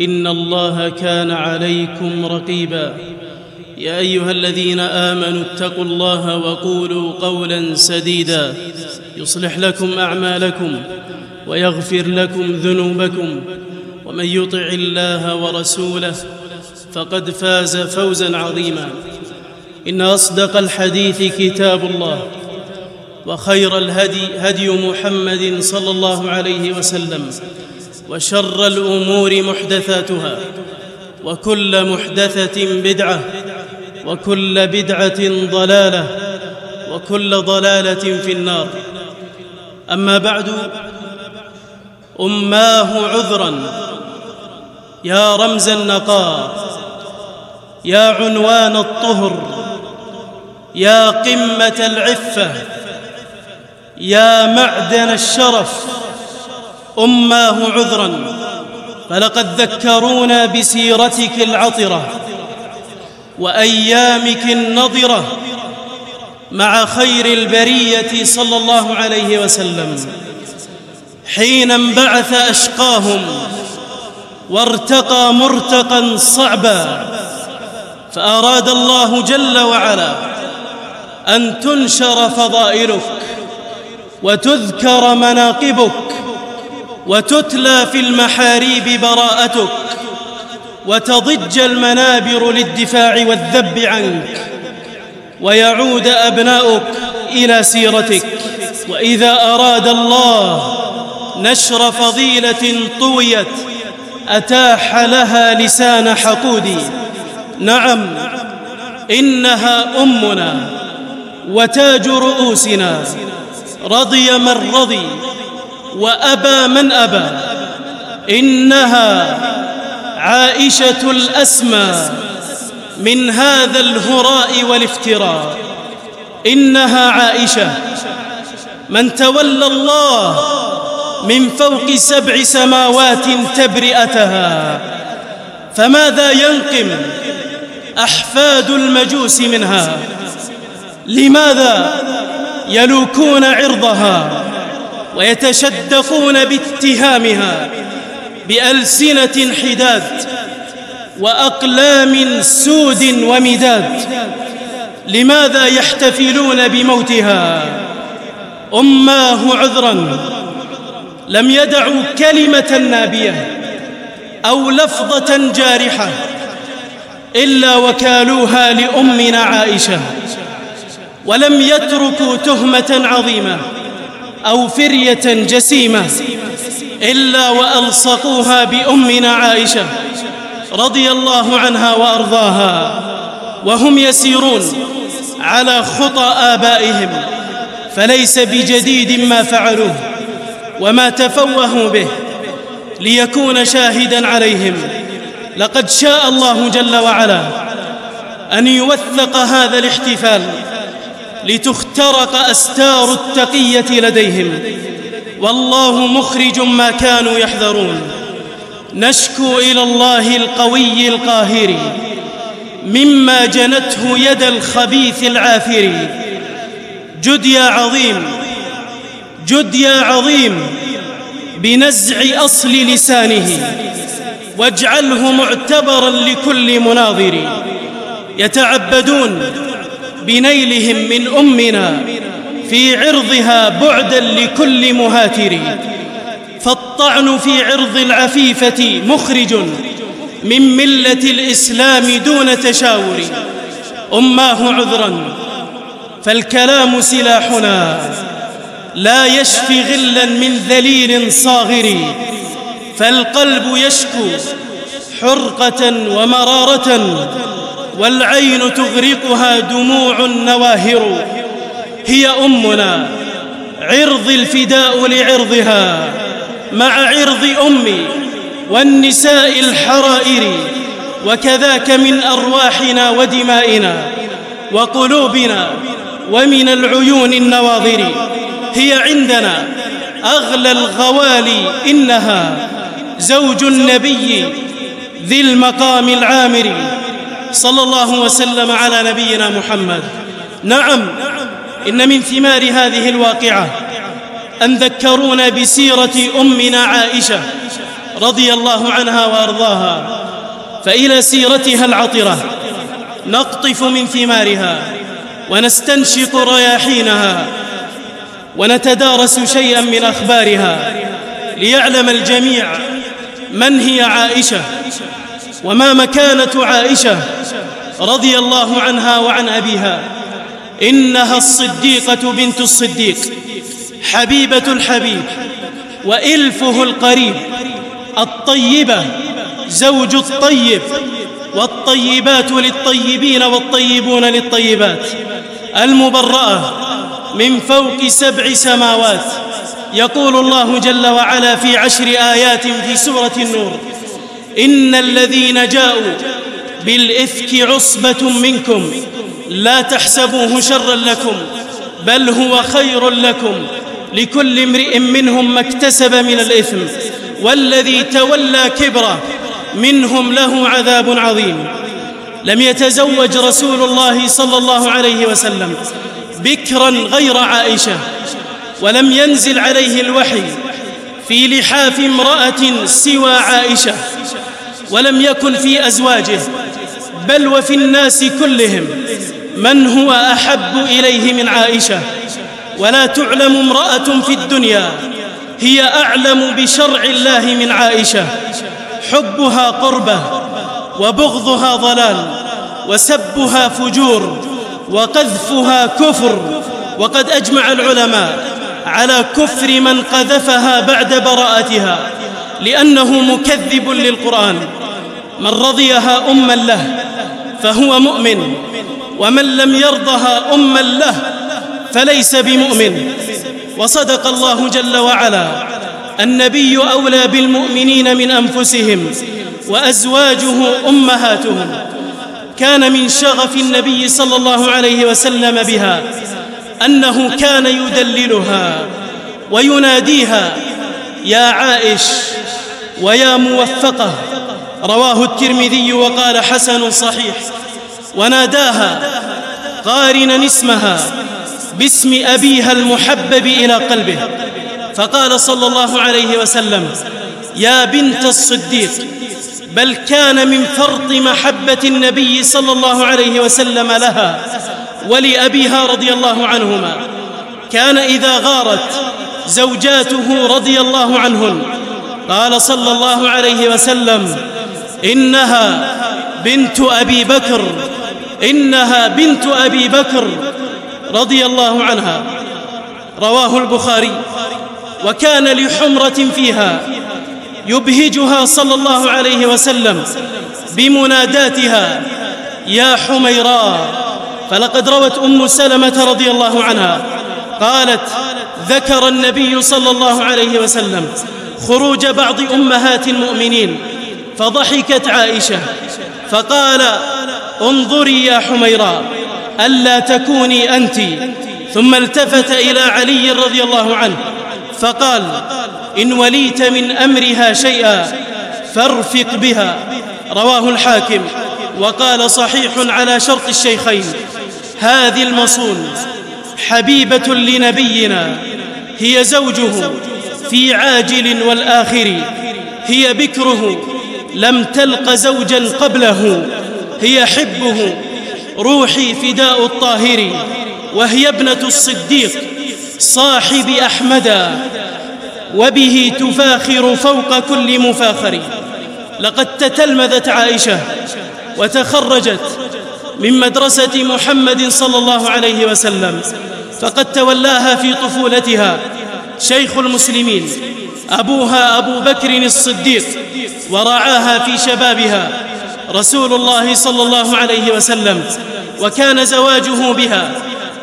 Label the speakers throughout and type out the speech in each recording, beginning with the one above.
Speaker 1: إن الله كان عليكم رقيبا. يا أيها الذين آمنوا اتقوا الله وقولوا قولا سديدا. يصلح لكم أعمالكم ويغفر لكم ذنوبكم. ومن يطع الله ورسوله فقد فاز فوزا عظيما. إن أصدق الحديث كتاب الله وخير الهدي هدي محمد صلى الله عليه وسلم. وشر الأمور محدثاتها وكل محدثة بدعة وكل بدعة ضلالة وكل ضلالة في النار. أما بعد أماه عذرا. يا رمز النقاء يا عنوان الطهر يا قمة العفة يا معدن الشرف. أماه عذرا فلقد ذكرونا بسيرتك العطرة وأيامك النضرة مع خير البرية صلى الله عليه وسلم. حين انبعث أشقاهم وارتقى مرتقا صعبا فأراد الله جل وعلا أن تنشر فضائلك وتذكر مناقبك وتتلى في المحاريب براءتك وتضج المنابر للدفاع والذب عنك ويعود أبناؤك إلى سيرتك وإذا أراد الله نشر فضيلة طويت أتاح لها لسان حقود نعم إنها أمنا وتاج رؤوسنا. رضي من رضي. وأبى من أبى. إنها عائشة الأسمى من هذا الهراء والافتراء. إنها عائشة من تولى الله من فوق سبع سماوات تبرئتها. فماذا ينقم أحفاد المجوس منها؟ لماذا يلوكون عرضها؟ ويتشدقون باتهامها بألسنة حداد وأقلام سود ومداد. لماذا يحتفلون بموتها؟ أماه عذرا. لم يدعوا كلمة نابية أو لفظة جارحة إلا وكالوها لأمنا عائشة ولم يتركوا تهمة عظيمة. أو فرية جسيمة إلا وألصقوها بأمنا عائشة رضي الله عنها وأرضاها وهم يسيرون على خطى آبائهم فليس بجديد ما فعلوه وما تفوهوا به ليكون شاهدا عليهم لقد شاء الله جل وعلا أن يوثق هذا الاحتفال لتخترق أستار التقية لديهم. والله مخرج ما كانوا يحذرون. نشكو إلى الله القوي القاهر مما جنته يد الخبيث العافر. جد يا عظيم جد يا عظيم بنزع أصل لسانه واجعله معتبرا لكل مناظر. يتعبدون بنيلهم من أمنا في عرضها بعدا لكل مهاتر فالطعن في عرض العفيفة مخرج من ملة الإسلام دون تشاور. أماه عذرا فالكلام سلاحنا. لا يشفي غلا من ذليل صاغر فالقلب يشكو حرقة ومرارة. والعين تغرقها دموع نواهر هي أمنا. عرض الفداء لعرضها. مع عرض أمي والنساء الحرائر. وكذاك من أرواحنا ودمائنا وقلوبنا ومن العيون النواظر. هي عندنا. أغلى الغوالي إنها. زوج النبي ذي المقام العامر. صلى الله وسلم على نبينا محمد. نعم إن من ثمار هذه الواقعة أن ذكرونا بسيرة أمنا عائشة رضي الله عنها وأرضاها فإلى سيرتها العطرة نقطف من ثمارها ونستنشق رياحينها ونتدارس شيئا من أخبارها ليعلم الجميع من هي عائشة وما مكانة عائشة رضي الله عنها وعن أبيها. إنها الصديقة بنت الصديق حبيبة الحبيب وإلفه القريب الطيبة زوج الطيب والطيبات للطيبين والطيبون للطيبات المبرأة من فوق سبع سماوات يقول الله جل وعلا في عشر آيات في سورة النور. إن الذين جاءوا بالإفك عصبة منكم لا تحسبوه شرا لكم بل هو خير لكم لكل امرئ منهم ما اكتسب من الإثم والذي تولى كبره منهم له عذاب عظيم. لم يتزوج رسول الله صلى الله عليه وسلم بكرا غير عائشة ولم ينزل عليه الوحي في لحاف امرأة سوى عائشة ولم يكن في أزواجه بل وفي الناس كلهم من هو أحب إليه من عائشة. ولا تعلم امرأة في الدنيا هي أعلم بشرع الله من عائشة. حبها قربة وبغضها ضلال وسبها فجور وقذفها كفر. وقد أجمع العلماء على كفر من قذفها بعد براءتها لأنه مكذب للقرآن. من رضيها أما له فهو مؤمن. ومن لم يرضها أما له فليس بمؤمن. وصدق الله جل وعلا النبي أولى بالمؤمنين من أنفسهم وأزواجه أمهاتهم. كان من شغف النبي صلى الله عليه وسلم بها. أنه كان يدللها ويناديها يا عائش ويا موفقة. رواه الترمذي وقال حسن صحيح. وناداها قارنا اسمها باسم أبيها المحبب إلى قلبه. فقال صلى الله عليه وسلم يا بنت الصديق بل كان من فرط محبة النبي صلى الله عليه وسلم لها ولأبيها رضي الله عنهما. كان إذا غارت زوجاته رضي الله عنهن. قال صلى الله عليه وسلم إنها بنت أبي بكر إنها بنت أبي بكر رضي الله عنها. رواه البخاري. وكان لحمرة فيها يبهجها صلى الله عليه وسلم بمناداتها يا حميراء فلقد روت أم سلمة رضي الله عنها. قالت ذكر النبي صلى الله عليه وسلم خروج بعض أمهات المؤمنين فضحكت عائشة فقال انظري يا حميراء ألا تكوني أنت؟ ثم التفت إلى علي رضي الله عنه فقال إن وليت من أمرها شيئا فارفق بها. رواه الحاكم. وقال صحيح على شرط الشيخين. هذه المصون حبيبة لنبينا هي زوجه في عاجل والآخر هي بكره لم تلق زوجا قبله هي حبه روحي فداء الطاهر وهي ابنة الصديق صاحب أحمدا وبه تفاخر فوق كل مفاخر. لقد تتلمذت عائشة وتخرجت من مدرسة محمد صلى الله عليه وسلم فقد تولاها في طفولتها شيخ المسلمين أبوها أبو بكر الصديق ورعاها في شبابها رسول الله صلى الله عليه وسلم وكان زواجه بها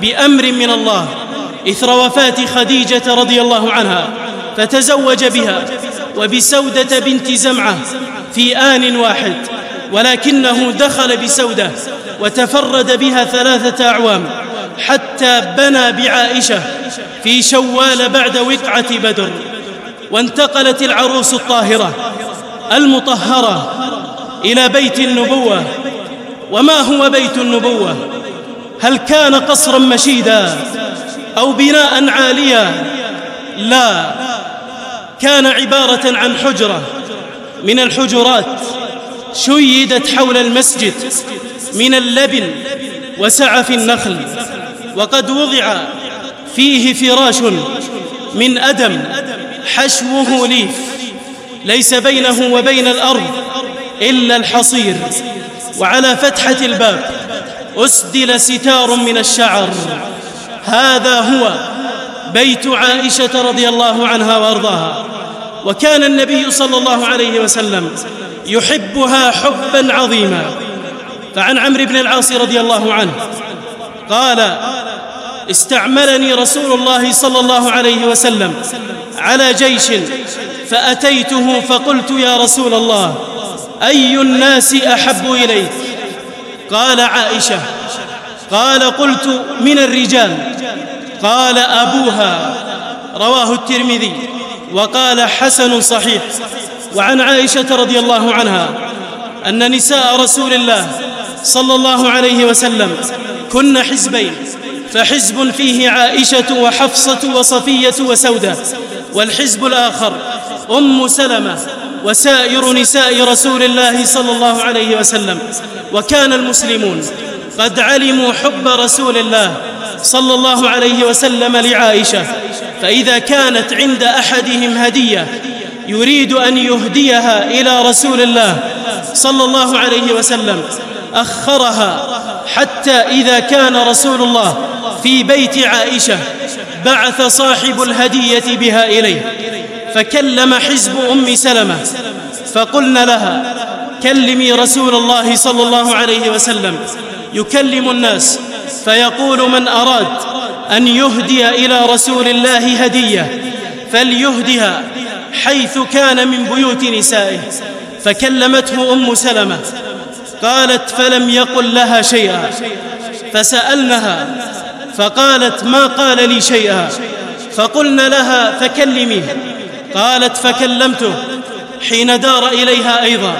Speaker 1: بأمر من الله إثر وفاة خديجة رضي الله عنها فتزوج بها وبسودة بنت زمعة في آن واحد ولكنه دخل بسودة وتفرد بها ثلاثة أعوام حتى بنى بعائشة في شوال بعد وقعة بدر وانتقلت العروس الطاهرة المطهرة إلى بيت النبوة. وما هو بيت النبوة؟ هل كان قصرا مشيدا أو بناء عاليا؟ لا. كان عبارة عن حجرة من الحجرات شيدت حول المسجد من اللبن وسعف النخل وقد وضع فيه فراش من أدم حشوه ليف. ليس بينه وبين الأرض إلا الحصير. وعلى فتحة الباب أسدل ستار من الشعر. هذا هو بيت عائشة رضي الله عنها وأرضاها. وكان النبي صلى الله عليه وسلم يحبها حبا عظيما. فعن عمرو بن العاص رضي الله عنه قال استعملني رسول الله صلى الله عليه وسلم على جيش فأتيته فقلت يا رسول الله أي الناس أحب إليك؟ قال عائشة قال قلت من الرجال. قال أبوها رواه الترمذي وقال حسن صحيح. وعن عائشة رضي الله عنها أن نساء رسول الله صلى الله عليه وسلم كن حزبين فحزب فيه عائشة وحفصة وصفية وسودة والحزب الآخر أم سلمة وسائر نساء رسول الله صلى الله عليه وسلم وكان المسلمون قد علموا حب رسول الله صلى الله عليه وسلم لعائشة فإذا كانت عند أحدهم هدية يريد أن يهديها إلى رسول الله صلى الله عليه وسلم. أخرها حتى إذا كان رسول الله في بيت عائشة بعث صاحب الهدية بها إليه. فكلم حزب أم سلمة. فقلنا لها كلمي رسول الله صلى الله عليه وسلم. يكلم الناس. فيقول من أراد أن يهدي إلى رسول الله هدية فليهدها. حيث كان من بيوت نسائه فكلمته أم سلمة قالت فلم يقل لها شيئا فسألنها فقالت ما قال لي شيئا فقلنا لها فكلميه قالت فكلمته حين دار إليها أيضا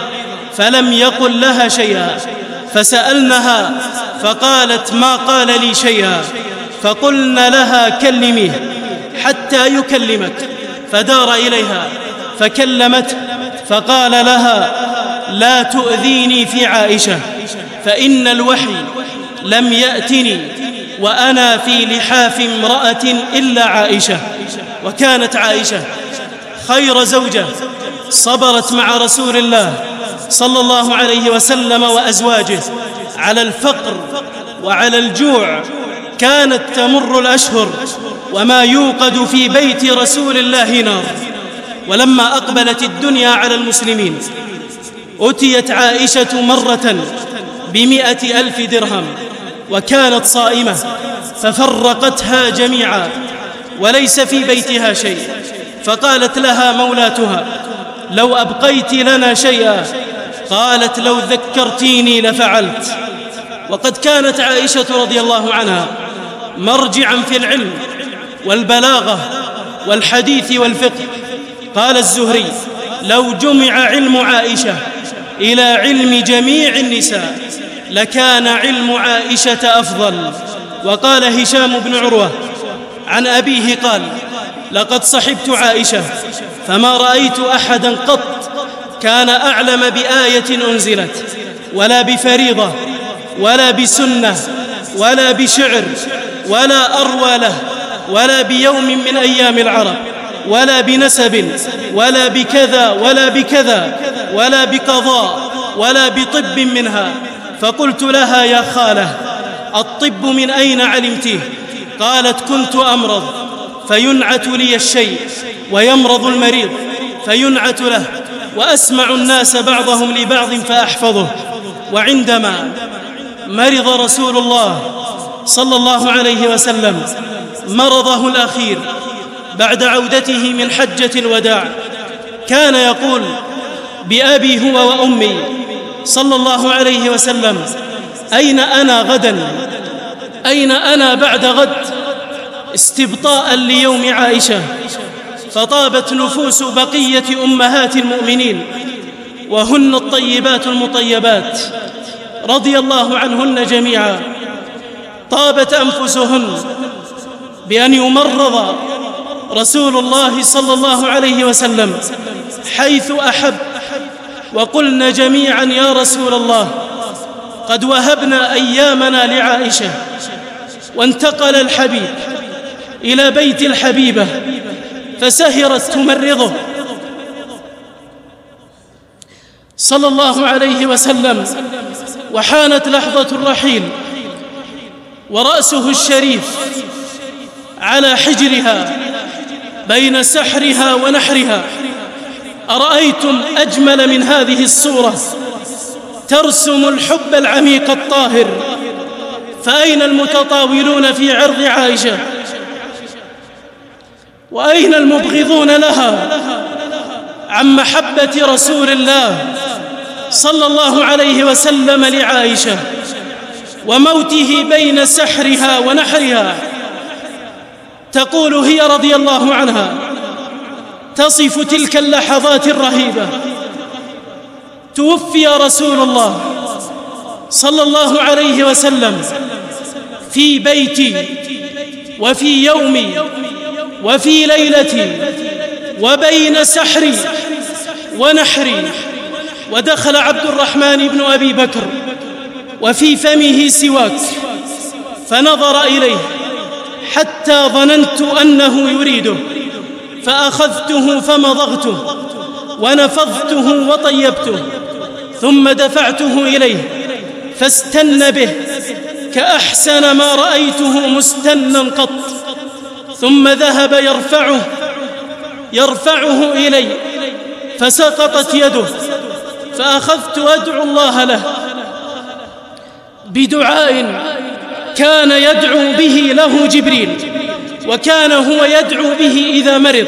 Speaker 1: فلم يقل لها شيئا فسألنها فقالت ما قال لي شيئا فقلنا لها كلميه حتى يكلمك. فدار إليها فكلمته فقال لها لا تؤذيني في عائشة فإن الوحي لم يأتني وأنا في لحاف امرأة إلا عائشة وكانت عائشة خير زوجة صبرت مع رسول الله صلى الله عليه وسلم وأزواجه على الفقر وعلى الجوع كانت تمر الأشهر وما يوقد في بيت رسول الله نار. ولما أقبلت الدنيا على المسلمين أتيت عائشة مرة بمئة ألف درهم وكانت صائمة ففرقتها جميعا وليس في بيتها شيء. فقالت لها مولاتها لو أبقيت لنا شيئا. قالت لو ذكرتيني لفعلت. وقد كانت عائشة رضي الله عنها مرجعا في العلم والبلاغة والحديث والفقه. قال الزهري لو جمع علم عائشة إلى علم جميع النساء لكان علم عائشة أفضل. وقال هشام بن عروة عن أبيه قال لقد صحبت عائشة فما رأيت أحدا قط كان أعلم بآية أنزلت ولا بفريضة ولا بسنة ولا بشعر ولا أروى له ولا بيوم من أيام العرب ولا بنسب ولا بكذا ولا بكذا ولا بقضاء ولا بطب منها. فقلت لها يا خالة الطب من أين علمته قالت كنت أمرض فينعت لي الشيء ويمرض المريض فينعت له وأسمع الناس بعضهم لبعض فأحفظه. وعندما مرض رسول الله صلى الله عليه وسلم مرضه الأخير بعد عودته من حجة الوداع كان يقول بأبي هو وأمي صلى الله عليه وسلم أين أنا غدا؟ أين أنا بعد غد؟ استبطاء ليوم عائشة فطابت نفوس بقية أمهات المؤمنين وهن الطيبات المطيبات رضي الله عنهن جميعا. طابت أنفسهن بأن يمرض رسول الله صلى الله عليه وسلم حيث أحب وقلن جميعا يا رسول الله قد وهبنا أيامنا لعائشة وانتقل الحبيب إلى بيت الحبيبة فسهرت تمرضه. صلى الله عليه وسلم وحانت لحظة الرحيل ورأسه الشريف على حجرها بين سحرها ونحرها. أرأيتم أجمل من هذه الصورة؟ ترسم الحب العميق الطاهر. فأين المتطاولون في عرض عائشة؟ وأين المبغضون لها عن محبة رسول الله صلى الله عليه وسلم لعائشة؟ وموته بين سحرها ونحرها. تقول هي رضي الله عنها تصف تلك اللحظات الرهيبة. توفي رسول الله صلى الله عليه وسلم في بيتي وفي يومي وفي ليلتي وبين سحري ونحري. ودخل عبد الرحمن بن أبي بكر وفي فمه سواك. فنظر إليه. حتى ظننت أنه يريده. فأخذته فمضغته. ونفضته وطيبته. ثم دفعته إليه. فاستن به. كأحسن ما رأيته مستنا قط. ثم ذهب يرفعه. يرفعه إلي. فسقطت يده. فأخذت أدعو الله له. بدعاء كان يدعو به له جبريل وكان هو يدعو به إذا مرض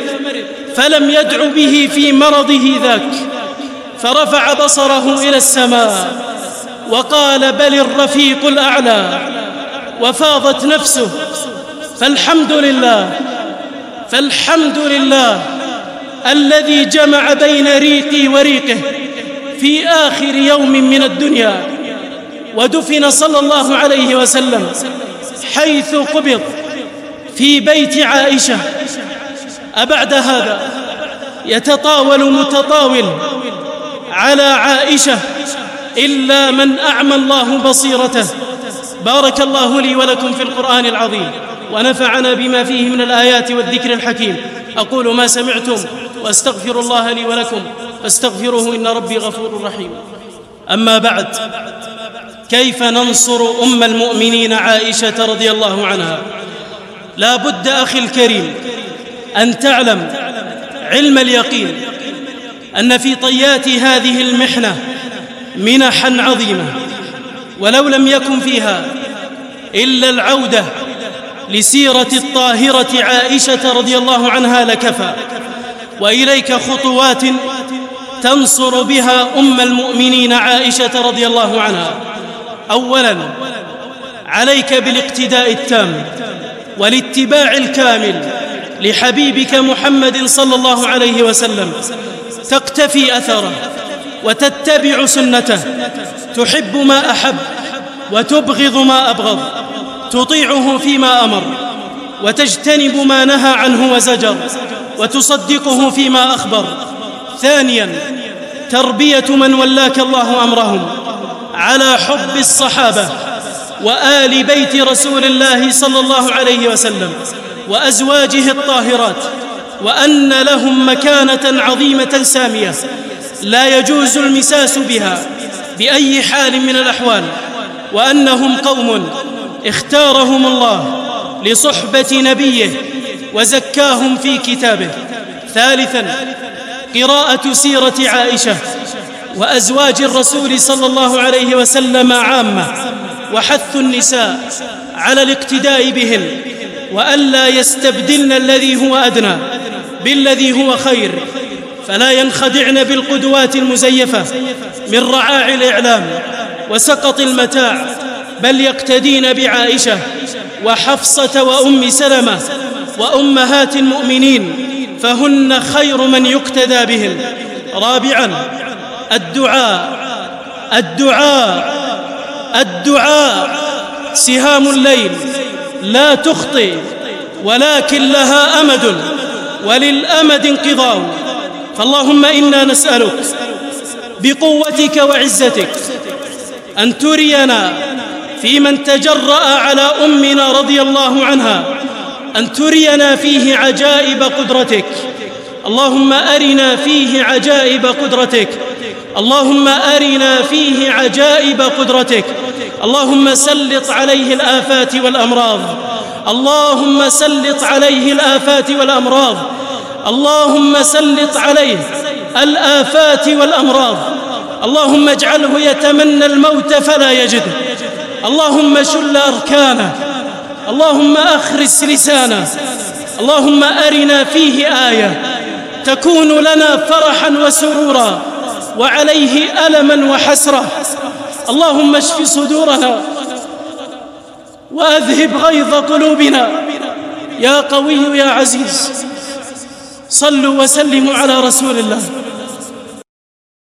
Speaker 1: فلم يدعو به في مرضه ذاك فرفع بصره إلى السماء وقال بل الرفيق الأعلى وفاضت نفسه فالحمد لله فالحمد لله الذي جمع بين ريقي وريقه في آخر يوم من الدنيا. ودفن صلى الله عليه وسلم حيث قبض في بيت عائشة. أبعد هذا يتطاول متطاول على عائشة إلا من أعمى الله بصيرته. بارك الله لي ولكم في القرآن العظيم ونفعنا بما فيه من الآيات والذكر الحكيم. أقول ما سمعتم وأستغفر الله لي ولكم فاستغفروه إن ربي غفور رحيم. أما بعد كيف ننصر أم المؤمنين عائشة رضي الله عنها؟ لا بد أخي الكريم أن تعلم علم اليقين أن في طيات هذه المحنة منحا عظيمة ولو لم يكن فيها إلا العودة لسيرة الطاهرة عائشة رضي الله عنها لكفى وإليك خطوات تنصر بها أم المؤمنين عائشة رضي الله عنها. أولا عليك بالاقتداء التام والاتباع الكامل لحبيبك محمد صلى الله عليه وسلم تقتفي أثره وتتبع سنته تحب ما أحب وتبغض ما أبغض تطيعه فيما أمر وتجتنب ما نهى عنه وزجر وتصدقه فيما أخبر. ثانيا تربية من ولاك الله أمرهم على حب الصحابة وآل بيت رسول الله صلى الله عليه وسلم وأزواجه الطاهرات وأن لهم مكانة عظيمة سامية لا يجوز المساس بها بأي حال من الأحوال وأنهم قوم اختارهم الله لصحبة نبيه وزكاهم في كتابه. ثالثا قراءة سيرة عائشة وأزواج الرسول صلى الله عليه وسلم عامة وحث النساء على الاقتداء بهن وألا يستبدلن الذي هو أدنى بالذي هو خير فلا ينخدعن بالقدوات المزيفة من رعاع الإعلام وسقط المتاع بل يقتدين بعائشة وحفصة وأم سلمة وأمهات المؤمنين فهن خير من يقتدى بهن. رابعا الدعاء الدعاء الدعاء. سهام الليل لا تخطئ ولكن لها أمد وللأمد انقضاء. فاللهم إنا نسألك بقوتك وعزتك أن ترينا في من تجرأ على أمنا رضي الله عنها أن ترينا فيه عجائب قدرتك. اللهم أرنا فيه عجائب قدرتك. اللهم أرنا فيه عجائب قدرتك. اللهم سلط عليه الآفات والأمراض. اللهم سلط عليه الآفات والأمراض. اللهم سلط عليه الآفات والأمراض. اللهم اجعله يتمنى الموت فلا يجده اللهم شل أركانه. اللهم أخرس لسانه. اللهم أرنا فيه آية. تكون لنا فرحا وسرورا وعليه ألما وحسره اللهم اشف صدورنا وأذهب غيظ قلوبنا. يا قوي يا عزيز صلوا وسلموا على رسول الله.